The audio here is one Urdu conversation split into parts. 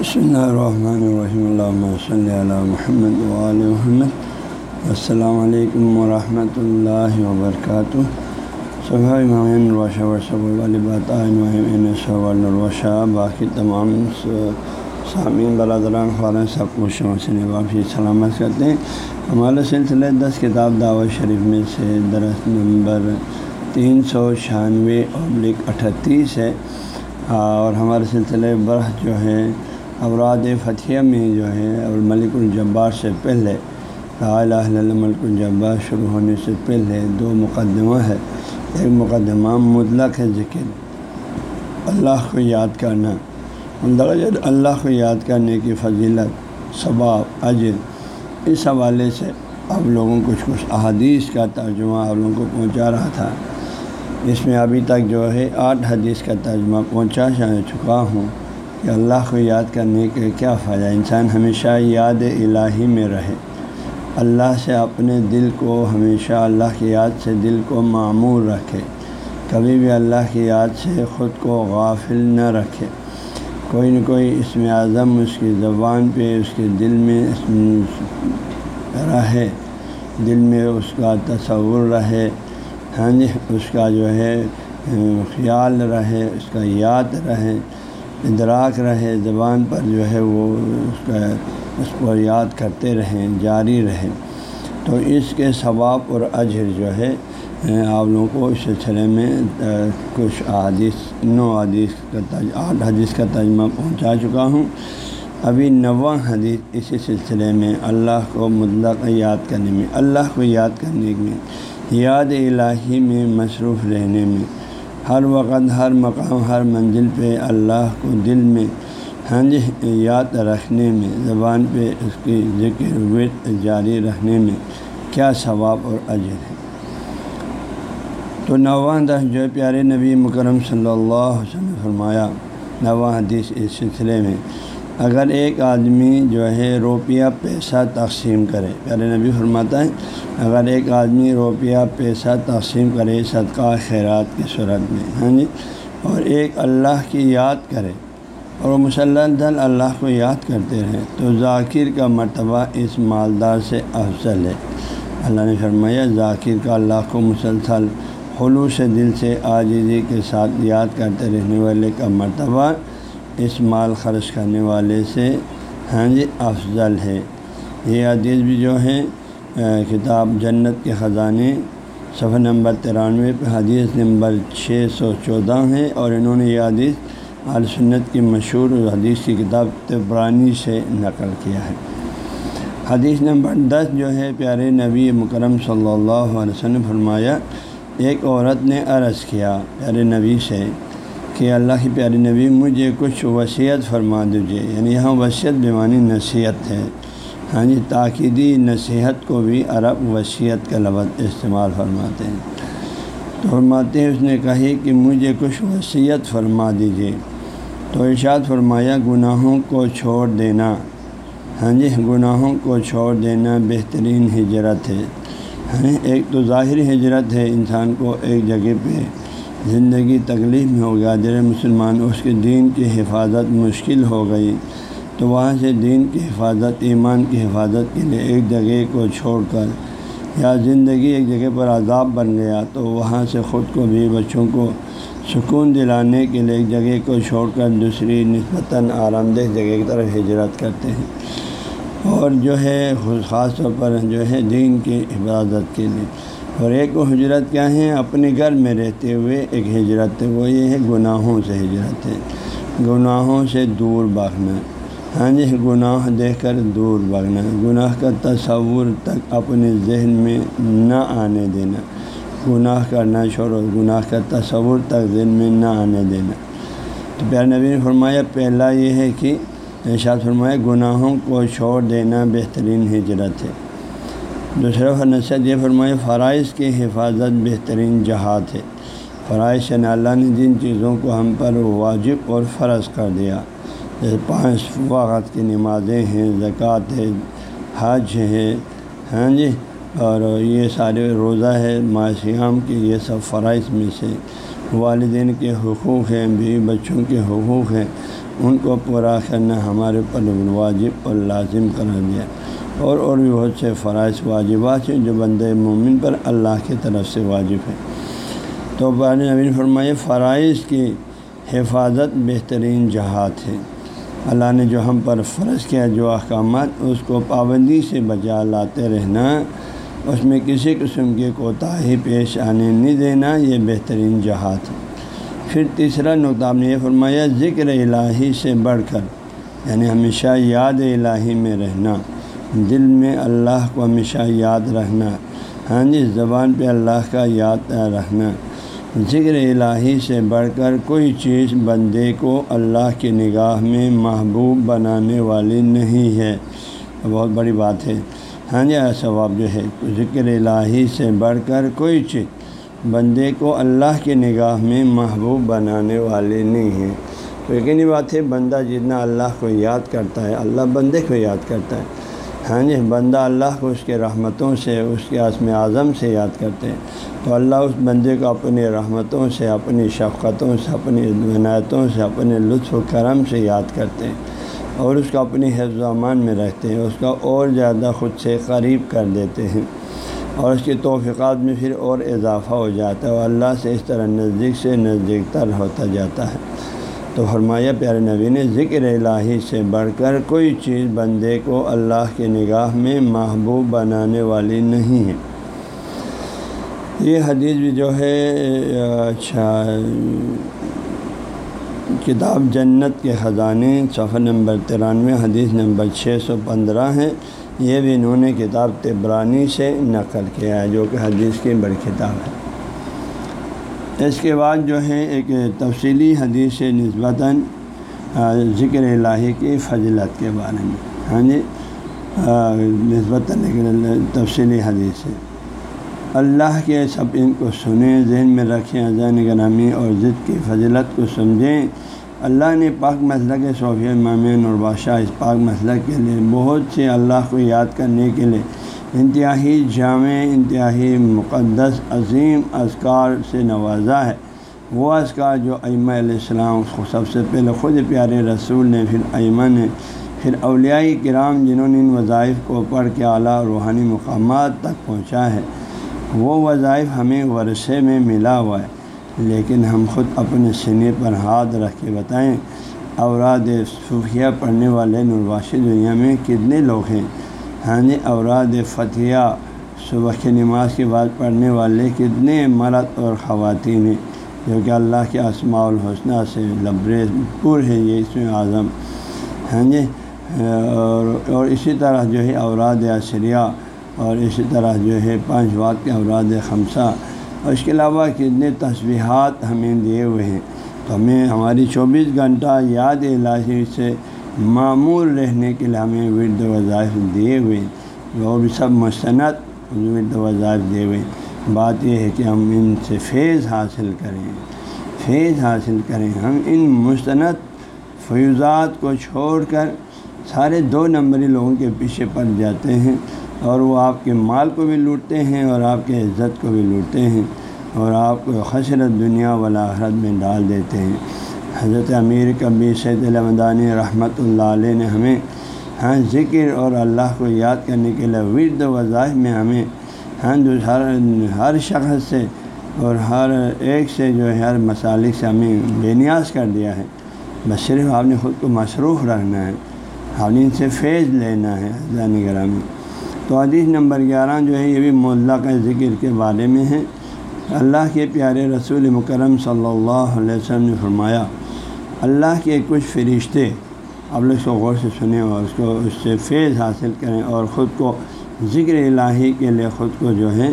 بسم اللہ الرحمن الرحیم اللہ صلی علی محمد وعلی محمد السلام علیکم ورحمۃ اللہ وبرکاتہ صبح امام الوشا ورثب البات الوشا باقی تمام سامعین برادران خوران سب کو شوسن واپسی سلامت کرتے ہیں ہمارا سلسلہ دس کتاب دعوت شریف میں سے درخت نمبر تین سو چھیانوے ابلک اٹھتیس ہے اور ہمارے سلسلے برہ جو ہے اوراد فتح میں جو ہے اور ملک الجبار سے پہلے الہ ملک الجبار شروع ہونے سے پہلے دو مقدمہ ہے۔ ایک مقدمہ مطلق ہے ذکر، اللہ کو یاد کرنا۔ درجہ اللہ کو یاد کرنے کی فضیلت ثباب اجر، اس حوالے سے اب لوگوں کچھ کچھ احادیث کا ترجمہ آپ لوگوں کو پہنچا رہا تھا۔ اس میں ابھی تک جو ہے، آٹھ حدیث کا ترجمہ پہنچا چکا ہوں۔ کہ اللہ کو یاد کرنے کے کیا فائدہ انسان ہمیشہ یاد الہی میں رہے۔ اللہ سے اپنے دل کو ہمیشہ اللہ کی یاد سے دل کو معمور رکھے۔ کبھی بھی اللہ کی یاد سے خود کو غافل نہ رکھے۔ کوئی نہ کوئی اس میں اعظم اس کی زبان پہ، اس کے دل میں رہے۔ دل میں اس کا تصور رہے۔ ہاں جی اس کا جو ہے خیال رہے، اس کا یاد رہے۔ ادراک رہے، زبان پر جو ہے وہ اس کا اس کو یاد کرتے رہیں، جاری رہیں۔ تو اس کے ثواب اور اجر جو ہے، آپ لوگوں کو اس سلسلے میں کچھ حادث نو حدیث کا آٹھ حدیث کا ترجمہ پہنچا چکا ہوں۔ ابھی نواں حدیث اسی سلسلے میں اللہ کو مطلق یاد کرنے میں، اللہ کو یاد کرنے میں، یاد الہی میں مصروف رہنے میں ہر وقت ہر مقام ہر منزل پہ اللہ کو دل میں ہاں جی یاد رکھنے میں، زبان پہ اس کی ذکر ورد جاری رکھنے میں کیا ثواب اور اجر ہے۔ تو نواں دس جو پیارے نبی مکرم صلی اللہ علیہ وسلم فرمایا، نواں حدیث اس سلسلے میں اگر ایک آدمی جو ہے روپیہ پیسہ تقسیم کرے، پیارے نبی فرماتا ہے، اگر ایک آدمی روپیہ پیسہ تقسیم کرے صدقہ خیرات کی صورت میں ہاں جی؟ اور ایک اللہ کی یاد کرے اور وہ مسلسل اللہ کو یاد کرتے رہیں تو ذاکر کا مرتبہ اس مالدار سے افضل ہے۔ اللہ نے فرمایا، ذاکر کا اللہ کو مسلسل خلوص دل سے آجزی کے ساتھ یاد کرتے رہنے والے کا مرتبہ اس مال خرچ کرنے والے سے ہاں جی افضل ہے۔ یہ عدیث بھی جو ہے کتاب جنت کے خزانے، صفحہ نمبر ترانوے پہ حدیث نمبر چھ سو چودہ ہے اور انہوں نے یہ حدیث عال سنت کی مشہور حدیث کی کتاب تبرانی سے نقل کیا ہے۔ حدیث نمبر دس جو ہے، پیارے نبی مکرم صلی اللہ علیہ وسلم فرمایا، ایک عورت نے عرض کیا، پیارے نبی سے کہ اللہ کی پیاری نبی مجھے کچھ وصیت فرما دیجیے یعنی یہاں وصیت بیمانی نصیحت ہے۔ ہاں جی تاکیدی نصیحت کو بھی عرب وصیت کا لفظ استعمال فرماتے ہیں۔ تو فرماتے ہیں، اس نے کہی کہ مجھے کچھ وصیت فرما دیجیے تو ارشاد فرمایا، گناہوں کو چھوڑ دینا۔ ہاں جی گناہوں کو چھوڑ دینا بہترین ہجرت ہے۔ ہاں جی، ایک تو ظاہری ہجرت ہے انسان کو ایک جگہ پہ۔ زندگی تکلیف میں ہو گیا دیر مسلمان، اس کے دین کی حفاظت مشکل ہو گئی۔ تو وہاں سے دین کی حفاظت، ایمان کی حفاظت کے لیے ایک جگہ کو چھوڑ کر یا زندگی ایک جگہ پر عذاب بن گیا، تو وہاں سے خود کو بھی، بچوں کو سکون دلانے کے لیے ایک جگہ کو چھوڑ کر دوسری نسبتاً آرام دہ جگہ کی طرف ہجرت کرتے ہیں۔ اور جو ہے، خاص طور پر جو ہے دین کی حفاظت کے لیے۔ اور ایک ہجرت کیا ہے؟ اپنے گھر میں رہتے ہوئے ایک ہجرت وہ یہ ہے گناہوں سے ہجرت ہے۔ گناہوں سے دور بھاگنا۔ ہاں جی گناہ دیکھ کر دور بھاگنا۔ گناہ کا تصور تک اپنے ذہن میں نہ آنے دینا۔ گناہ کرنا چھوڑو، گناہ کا تصور تک ذہن میں نہ آنے دینا۔ تو پیار نبی نے فرمایا، پہلا یہ ہے کہ ارشاد فرمایا، گناہوں کو چھوڑ دینا بہترین ہجرت ہے۔ دوسرا نصیحت یہ فرمایا، فرائض کی حفاظت بہترین جہاد ہے۔ فرائض یعنی اللہ نے جن چیزوں کو ہم پر واجب اور فرض کر دیا۔ جیسے پانچ وقت کی نمازیں ہیں، زکوٰۃ ہے، حج ہے ہاں جی؟ اور یہ سارے روزہ ہے معاشیام کی یہ سب فرائض میں سے۔ والدین کے حقوق ہیں، بیوی بچوں کے حقوق ہیں۔ ان کو پورا کرنا ہمارے پر واجب اور لازم کرا دیا۔ اور اور بھی بہت سے فرائض واجبات ہیں جو بند مومن پر اللہ کی طرف سے واجب ہے تو بان نبین فرمائے، فرائض کی حفاظت بہترین جہاد ہے۔ اللہ نے جو ہم پر فرض کیا جو احکامات، اس کو پابندی سے بجا لاتے رہنا، اس میں کسی قسم کی کوتاہی پیش آنے نہیں دینا، یہ بہترین جہاد ہے۔ پھر تیسرا نقطہ نے یہ فرمایا، ذکر الہی سے بڑھ کر یعنی ہمیشہ یاد الہی میں رہنا۔ دل میں اللہ کو ہمیشہ یاد رکھنا۔ ہاں جی زبان پہ اللہ کا یاد رکھنا۔ ذکر الہی سے بڑھ کر کوئی چیز بندے کو اللہ کی نگاہ میں محبوب بنانے والی نہیں ہے۔ بہت بڑی بات ہے۔ ہاں جی ثواب جو ہے۔ ذکر الہی سے بڑھ کر کوئی چیز بندے کو اللہ کی نگاہ میں محبوب بنانے والی نہیں ہے۔ تو یقینی بات ہے، بندہ جتنا اللہ کو یاد کرتا ہے، اللہ بندے کو یاد کرتا ہے۔ ہاں جی بندہ اللہ کو اس کے رحمتوں سے، اس کے عصم اعظم سے یاد کرتے ہیں۔ تو اللہ اس بندے کو اپنی رحمتوں سے، اپنی شفقتوں سے، اپنی عنایتوں سے، اپنے لطف و کرم سے یاد کرتے ہیں۔ اور اس کو اپنی حفظ و امان میں رکھتے ہیں، اس کا اور زیادہ خود سے قریب کر دیتے ہیں۔ اور اس کی توفیقات میں پھر اور اضافہ ہو جاتا ہے اور اللہ سے اس طرح نزدیک سے نزدیک تر ہوتا جاتا ہے۔ تو فرمایا، پیارے نبی نے، ذکر الہی سے بڑھ کر کوئی چیز بندے کو اللہ کے نگاہ میں محبوب بنانے والی نہیں ہے۔ یہ حدیث بھی جو ہے اچھا کتاب جنت کے خزانے، صفحہ نمبر ترانوے، حدیث نمبر چھ سو پندرہ ہے۔ یہ بھی انہوں نے کتاب تبرانی سے نقل کیا ہے، جو کہ حدیث کی بڑی کتاب ہے۔ اس کے بعد جو ہے ایک تفصیلی حدیث نسبتاً ذکر الہی کی فضلت کے بارے میں۔ ہاں جی؟ نسبتاً تفصیلی حدیث ہے۔ اللہ کے سب ان کو سنیں، ذہن میں رکھیں، ذہن گرامی اور ضد کی فضلت کو سمجھیں۔ اللہ نے پاک مسلک کے صوفیہ مامین اور بادشاہ اس پاک مسلک کے لیے بہت سے اللہ کو یاد کرنے کے لیے انتہائی جامع، انتہائی مقدس، عظیم اذکار سے نوازا ہے۔ وہ اذکار جو ایمہ علیہ السلام سب سے پہلے خود پیارے رسول نے، پھر ایمہ نے، پھر اولیائی کرام جنہوں نے ان وظائف کو پڑھ کے اعلیٰ روحانی مقامات تک پہنچا ہے، وہ وظائف ہمیں ورثے میں ملا ہوا ہے۔ لیکن ہم خود اپنے سینے پر ہاتھ رکھ کے بتائیں، اوراد صوفیہ پڑھنے والے نرواش دنیا میں کتنے لوگ ہیں؟ ہاں جی اوراد فتح صبح کی نماز کے بعد پڑھنے والے کتنے مرد اور خواتین ہیں، جو کہ اللہ کے اسماع الحسنہ سے لبریز پور ہے یہ اس میں اعظم ہاں جی اور اور اسی طرح جو ہے اوراد اشریہ اور اسی طرح جو ہے پانچ وقت کے اوراد خمسہ۔ اور اس کے علاوہ کتنے تصویحات ہمیں دیے ہوئے ہیں۔ تو ہمیں ہماری چوبیس گھنٹہ یاد الہی سے معمول رہنے کے لیے ہمیں ورد وظائف دیے ہوئے ہیں وہ بھی سب مستند ورد وظائف دیے ہوئے بات یہ ہے کہ ہم ان سے فیض حاصل کریں۔ فیض حاصل کریں۔ ہم ان مستند فیوزات کو چھوڑ کر سارے دو نمبری لوگوں کے پیچھے پڑ جاتے ہیں اور وہ آپ کے مال کو بھی لوٹتے ہیں اور آپ کے عزت کو بھی لوٹتے ہیں اور آپ کو خشرت دنیا والا آخرت میں ڈال دیتے ہیں۔ حضرت امیر کبی سید المدانی رحمۃ اللہ علیہ نے ہمیں ہاں ذکر اور اللہ کو یاد کرنے کے لیے ورد وظائف میں ہمیں ہاں ہر ہر شخص سے اور ہر ایک سے جو ہے ہر مسالک سے ہمیں بے نیاز کر دیا ہے۔ بس صرف آپ نے خود کو مصروف رکھنا ہے۔ ہم ان سے فیض لینا ہے جانی گرامی۔ تو حدیث نمبر گیارہ جو ہے یہ بھی ملق ذکر کے بارے میں ہے۔ اللہ کے پیارے رسول مکرم صلی اللہ علیہ وسلم نے فرمایا، اللہ کے کچھ فرشتے اب لوگ اس کو غور سے سنیں اور اس کو اس سے فیض حاصل کریں اور خود کو ذکر الہی کے لیے خود کو جو ہے،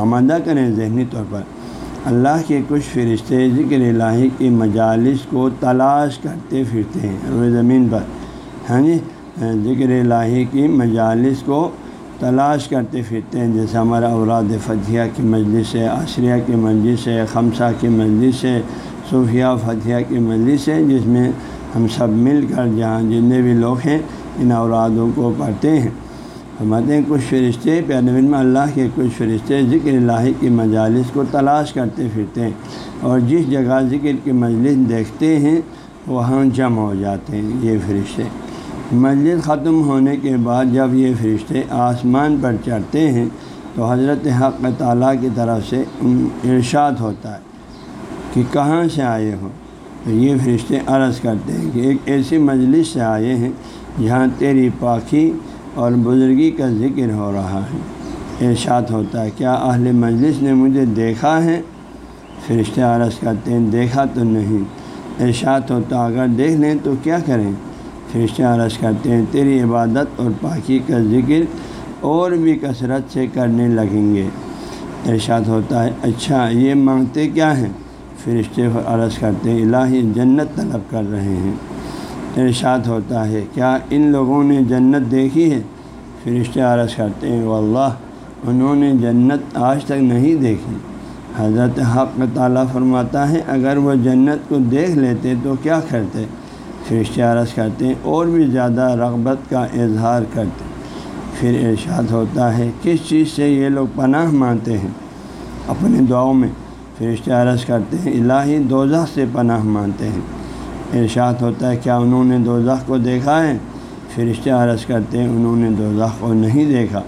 آمادہ کریں ذہنی طور پر۔ اللہ کے کچھ فرشتے ذکر الہی کی مجالس کو تلاش کرتے پھرتے ہیں روئے زمین پر۔ ہاں جی؟ ذکر الہی کی مجالس کو تلاش کرتے پھرتے ہیں، جیسے ہمارا اوراد فتھیہ کی مجلس ہے عشریہ کی مجلس ہے، خمسہ کی مجلس ہے صوفیہ فتھیہ کی مجلس ہے، جس میں ہم سب مل کر جہاں جتنے بھی لوگ ہیں، ان اورادوں کو پڑھتے ہیں۔ فرماتے ہیں، کچھ فرشتے پیارے میں اللہ کے کچھ فرشتے ذکر اللہ کی مجالس کو تلاش کرتے پھرتے ہیں اور جس جگہ ذکر کی مجلس دیکھتے ہیں، وہاں جمع ہو جاتے ہیں۔ یہ فرشتے مجلس ختم ہونے کے بعد جب یہ فرشتے آسمان پر چڑھتے ہیں تو حضرت حق تعالیٰ کی طرف سے ارشاد ہوتا ہے کہ کہاں سے آئے ہو؟ تو یہ فرشتے عرض کرتے ہیں کہ ایک ایسی مجلس سے آئے ہیں جہاں تیری پاکی اور بزرگی کا ذکر ہو رہا ہے۔ ارشاد ہوتا ہے، کیا اہل مجلس نے مجھے دیکھا ہے؟ فرشتے عرض کرتے ہیں، دیکھا تو نہیں۔ ارشاد ہوتا اگر دیکھ لیں تو کیا کریں؟ فرشتے عرض کرتے ہیں، تیری عبادت اور پاکی کا ذکر اور بھی کثرت سے کرنے لگیں گے۔ ارشاد ہوتا ہے اچھا یہ مانگتے کیا ہیں؟ فرشتے عرض کرتے ہیں، الہی جنت طلب کر رہے ہیں۔ ارشاد ہوتا ہے، کیا ان لوگوں نے جنت دیکھی ہے؟ فرشتے عرض کرتے ہیں، واللہ، انہوں نے جنت آج تک نہیں دیکھی۔ حضرت حق تعالیٰ فرماتا ہے، اگر وہ جنت کو دیکھ لیتے تو کیا کرتے؟ فرشتے عرض کرتے ہیں، اور بھی زیادہ رغبت کا اظہار کرتے پھر ارشاد ہوتا ہے، کس چیز سے یہ لوگ پناہ مانتے ہیں؟ اپنے دعاؤں میں فرشتے عرض کرتے ہیں، الہی دوزخ سے پناہ مانتے ہیں۔ ارشاد ہوتا ہے، کیا انہوں نے دوزخ کو دیکھا ہے؟ فرشتے عرض کرتے ہیں، انہوں نے دوزخ کو نہیں دیکھا۔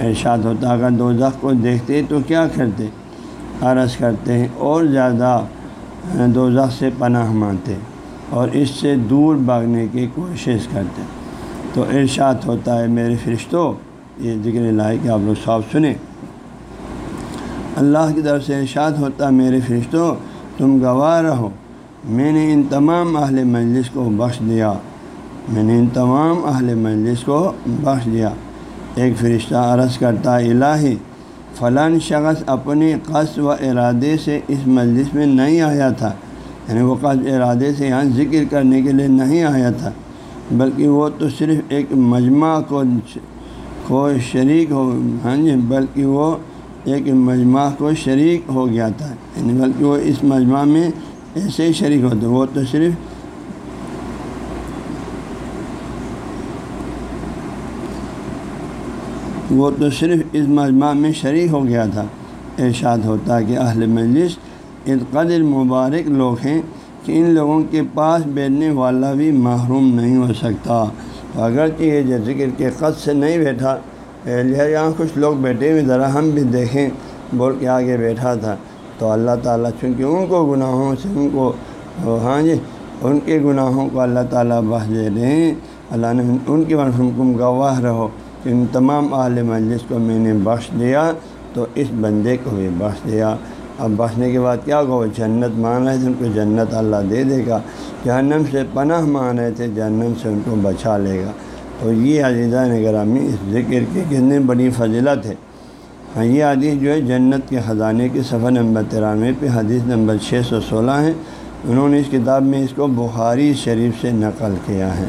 ارشاد ہوتا اگر دوزخ کو دیکھتے تو کیا کرتے؟ عرض کرتے ہیں، اور زیادہ دوزخ سے پناہ مانتے اور اس سے دور بھاگنے کی کوشش کرتے تو ارشاد ہوتا ہے، میرے فرشتوں یہ ذکر اللہ کہ آپ لوگ صاف سنیں۔ اللہ کی طرف سے ارشاد ہوتا ہے، میرے فرشتوں تم گواہ رہو۔ میں نے ان تمام اہل مجلس کو بخش دیا۔ میں نے ان تمام اہل مجلس کو بخش دیا۔ ایک فرشتہ عرض کرتا الہی فلاں شخص اپنی قص و ارادے سے اس مجلس میں نہیں آیا تھا۔ یعنی وہ قص ارادے سے یہاں ذکر کرنے کے لیے نہیں آیا تھا، بلکہ وہ تو صرف ایک مجمع کو کو شریک ہو ہاں جی بلکہ وہ ایک مجمع کو شریک ہو گیا تھا۔ یعنی بلکہ وہ اس مجمع میں ایسے ہی شریک ہوتے وہ تو صرف وہ تو صرف اس مجمع میں شریک ہو گیا تھا۔ ارشاد ہوتا کہ اہل مجلس قدر مبارک لوگ ہیں کہ ان لوگوں کے پاس بیٹھنے والا بھی محروم نہیں ہو سکتا۔ اگرچہ یہ ذکر کے قد سے نہیں بیٹھا، لہٰذا یہاں کچھ لوگ بیٹھے ہوئے، ذرا ہم بھی دیکھیں۔ بول کے آگے بیٹھا تھا۔ تو اللہ تعالیٰ چونکہ ان کو گناہوں سے، ان کو ہاں جی ان کے گناہوں کو اللہ تعالیٰ بخش دے رہے ہیں۔ اللہ نے ان کے تم گواہ رہو کہ ان تمام اہل مجلس کو میں نے بخش دیا، تو اس بندے کو بھی بخش دیا۔ اب بخشنے کے بعد کیا وہ جنت مان رہے تھے ان کو جنت اللہ دے دے گا۔ جہنم سے پناہ مان رہے تھے، جہنم سے ان کو بچا لے گا۔ تو یہ عزیزہ نگرامی اس ذکر کی کتنی بڑی فضلت ہے۔ ہاں یہ حدیث جو ہے، جنت کے خزانے کے صفحہ نمبر ترانوے پہ، حدیث نمبر چھ سو سولہ ہے۔ انہوں نے اس کتاب میں اس کو بخاری شریف سے نقل کیا ہے۔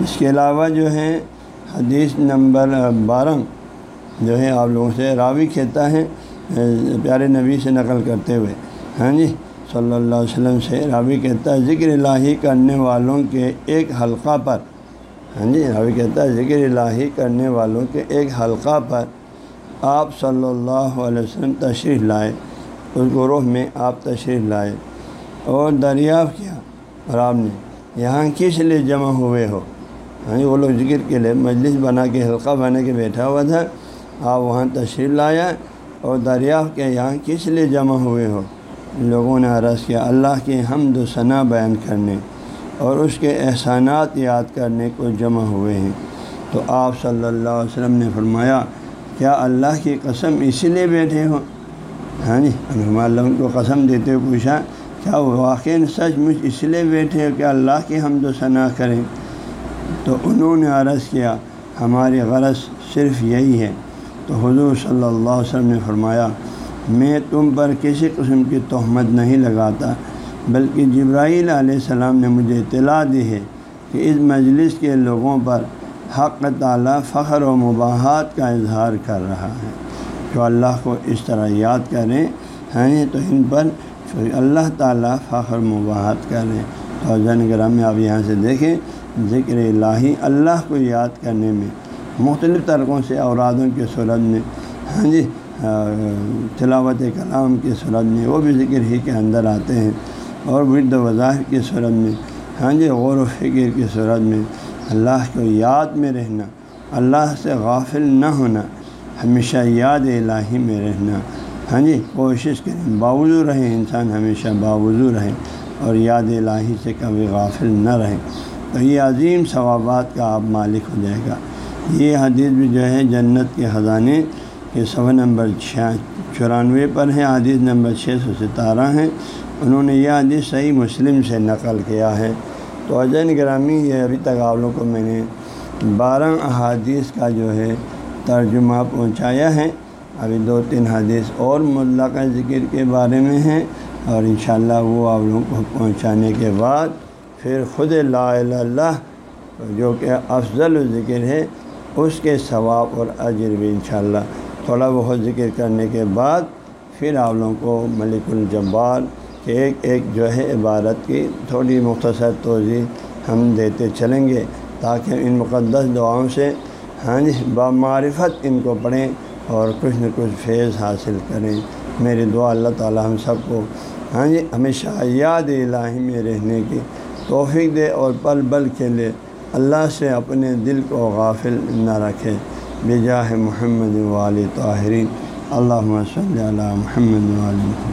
اس کے علاوہ جو ہے، حدیث نمبر بارہ جو ہے آپ لوگوں سے راوی کہتا ہے پیارے نبی سے نقل کرتے ہوئے۔ ہاں جی صلی اللہ علیہ وسلم سے راوی کہتا ہے، ذکر الہی کرنے والوں کے ایک حلقہ پر۔ ہاں جی راوی کہتا ہے، ذکر الہی کرنے والوں کے ایک حلقہ پر آپ صلی اللہ علیہ وسلم تشریف لائے۔ اس گروہ میں آپ تشریف لائے۔ اور دریافت کیا اور آپ نے، یہاں کس لیے جمع ہوئے ہو؟ ہاں جی وہ لوگ ذکر کے لیے مجلس بنا کے، حلقہ بنا کے بیٹھا ہوا تھا۔ آپ وہاں تشریف لایا اور دریافت کیا یہاں کس لیے جمع ہوئے ہو؟ لوگوں نے عرض کیا، اللہ کے حمد و ثناء بیان کرنے اور اس کے احسانات یاد کرنے کو جمع ہوئے ہیں۔ تو آپ صلی اللہ علیہ وسلم نے فرمایا، کیا اللہ کی قسم اسی لیے بیٹھے ہو؟ ہاں جی اللہ ان کو قسم دیتے ہوئے پوچھا، کیا وہ واقع سچ مجھ اس لیے بیٹھے ہو کہ اللہ کی حمد و ثناء کریں؟ تو انہوں نے عرض کیا، ہماری غرض صرف یہی ہے تو حضور صلی اللہ علیہ وسلم نے فرمایا، میں تم پر کسی قسم کی تہمت نہیں لگاتا، بلکہ جبرائیل علیہ السلام نے مجھے اطلاع دی ہے کہ اس مجلس کے لوگوں پر حق تعالیٰ فخر و مباحات کا اظہار کر رہا ہے۔ جو اللہ کو اس طرح یاد کریں ہیں تو ان پر اللہ تعالیٰ فخر مباحت کریں اور زن گرام میں آپ یہاں سے دیکھیں، ذکر الہی اللہ کو یاد کرنے میں مختلف طریقوں سے اورادوں کی صورت میں ہاں جی تلاوت کلام کی صورت میں وہ بھی ذکر ہی کے اندر آتے ہیں اور ورد وظاہر کی صورت میں ہاں جی غور و فکر کی صورت میں اللہ کو یاد میں رہنا، اللہ سے غافل نہ ہونا، ہمیشہ یاد الہی میں رہنا ہاں جی کوشش کریں، باوضو رہیں، انسان ہمیشہ باوضو رہے اور یاد الہی سے کبھی غافل نہ رہیں۔ تو یہ عظیم ثوابات کا آپ مالک ہو جائے گا۔ یہ حدیث بھی جو ہے جنت کے خزانے کے صفحہ نمبر چورانوے پر ہیں حدیث نمبر چھ سو ستارہ ہیں انہوں نے یہ حدیث صحیح مسلم سے نقل کیا ہے۔ تو اجین گرامی، یہ ابھی تک آپ لوگوں کو میں نے بارہ احادیث کا جو ہے ترجمہ پہنچایا ہے۔ ابھی دو تین حدیث اور مطلقہ ذکر کے بارے میں ہیں اور انشاءاللہ وہ آپ لوگوں کو پہنچانے کے بعد پھر خود لا الہ اللہ، جو کہ افضل ذکر ہے اس کے ثواب اور اجر بھی انشاءاللہ تھوڑا بہت ذکر کرنے کے بعد پھر آپ لوگوں کو ملک الجبار کے ایک ایک جو ہے عبارت کی تھوڑی مختصر توضیع ہم دیتے چلیں گے تاکہ ان مقدس دعاؤں سے ہاں جی بامعرفت ان کو پڑھیں اور کچھ نہ کچھ فیض حاصل کریں۔ میری دعا اللہ تعالی ہم سب کو ہاں جی ہمیشہ یاد الہی میں رہنے کی توفیق دے اور پل بل کے لے اللہ سے اپنے دل کو غافل نہ رکھے۔ بجاہ محمد والی طاہرین۔ اللہ صلی علی محمد والی